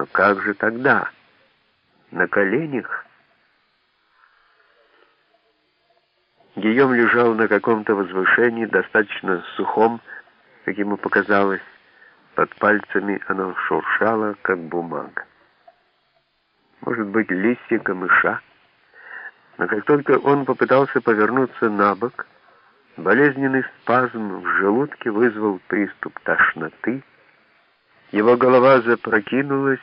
Но как же тогда? На коленях? Гийом лежал на каком-то возвышении, достаточно сухом, как ему показалось. Под пальцами оно шуршало, как бумага. Может быть, листья камыша? Но как только он попытался повернуться на бок, болезненный спазм в желудке вызвал приступ тошноты, его голова запрокинулась,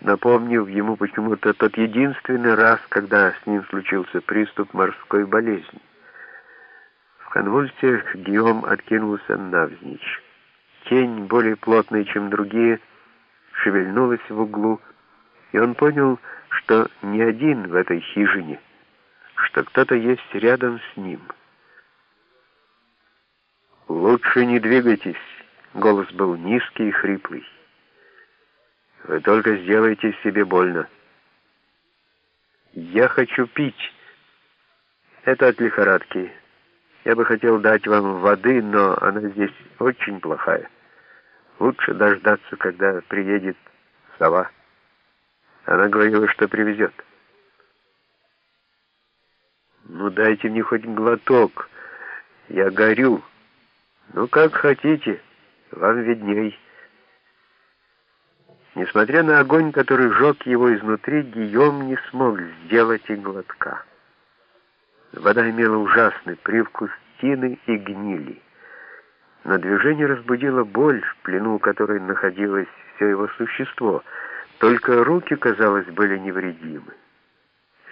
напомнив ему почему-то тот единственный раз, когда с ним случился приступ морской болезни. В конвульсиях Гиом откинулся навзничь. Тень, более плотная, чем другие, шевельнулась в углу, и он понял, что не один в этой хижине, что кто-то есть рядом с ним. «Лучше не двигайтесь», — голос был низкий и хриплый. Вы только сделаете себе больно. Я хочу пить. Это от лихорадки. Я бы хотел дать вам воды, но она здесь очень плохая. Лучше дождаться, когда приедет сова. Она говорила, что привезет. Ну, дайте мне хоть глоток. Я горю. Ну, как хотите. Вам видней. Несмотря на огонь, который жег его изнутри, Гийом не смог сделать и глотка. Вода имела ужасный привкус тины и гнили. Но движение разбудило боль, в плену которой находилось все его существо. Только руки, казалось, были невредимы.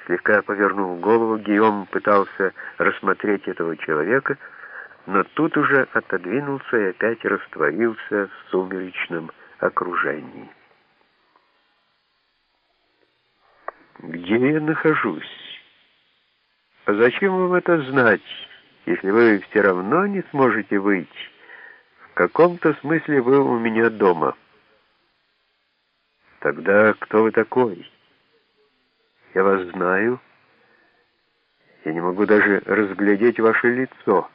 Слегка повернув голову, Гийом пытался рассмотреть этого человека, но тут уже отодвинулся и опять растворился в сумеречном окружении. Где я нахожусь. А зачем вам это знать, если вы все равно не сможете выйти? В каком-то смысле вы у меня дома. Тогда кто вы такой? Я вас знаю. Я не могу даже разглядеть ваше лицо.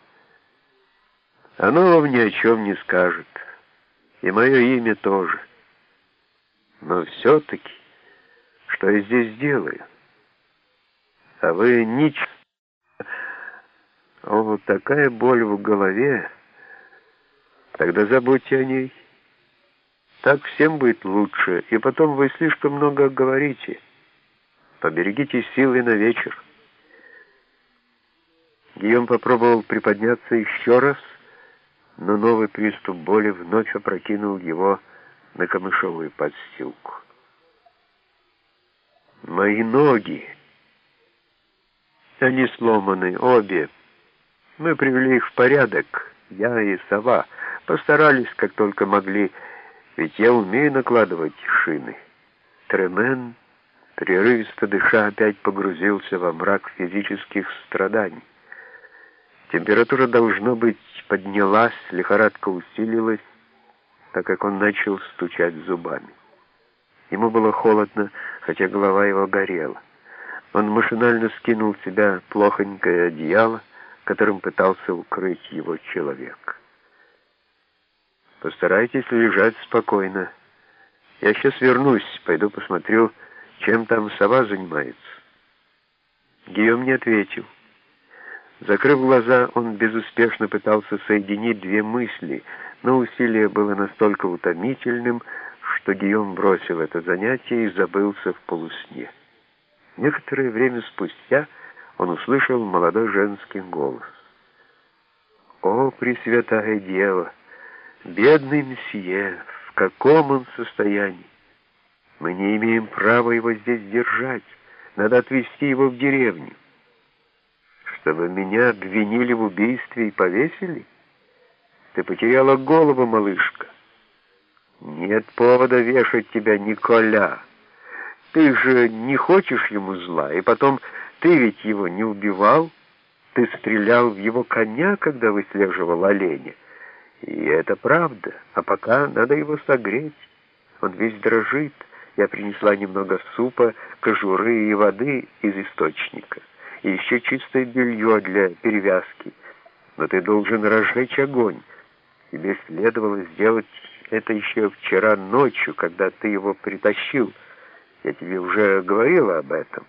Оно вам ни о чем не скажет. И мое имя тоже. Но все-таки что я здесь делаю? А вы ничего... О, такая боль в голове. Тогда забудьте о ней. Так всем будет лучше, и потом вы слишком много говорите. Поберегите силы на вечер. Гийом попробовал приподняться еще раз, но новый приступ боли вновь опрокинул его на камышовую подстилку. Мои ноги. Они сломаны, обе. Мы привели их в порядок, я и сова. Постарались, как только могли, ведь я умею накладывать шины. Тремен, прерывисто дыша, опять погрузился во мрак физических страданий. Температура, должно быть, поднялась, лихорадка усилилась, так как он начал стучать зубами. Ему было холодно, хотя голова его горела. Он машинально скинул с себя плохонькое одеяло, которым пытался укрыть его человек. «Постарайтесь лежать спокойно. Я сейчас вернусь, пойду посмотрю, чем там сова занимается». Гийом не ответил. Закрыв глаза, он безуспешно пытался соединить две мысли, но усилие было настолько утомительным, что Гийом бросил это занятие и забылся в полусне. Некоторое время спустя он услышал молодой женский голос. «О, Пресвятая Дева! Бедный месье! В каком он состоянии? Мы не имеем права его здесь держать. Надо отвезти его в деревню. Чтобы меня обвинили в убийстве и повесили? Ты потеряла голову, малышка. Нет повода вешать тебя, Николя. Ты же не хочешь ему зла, и потом ты ведь его не убивал. Ты стрелял в его коня, когда выслеживал оленя. И это правда, а пока надо его согреть. Он весь дрожит. Я принесла немного супа, кожуры и воды из источника. И еще чистое белье для перевязки. Но ты должен разжечь огонь. Тебе следовало сделать это еще вчера ночью, когда ты его притащил. Я тебе уже говорила об этом».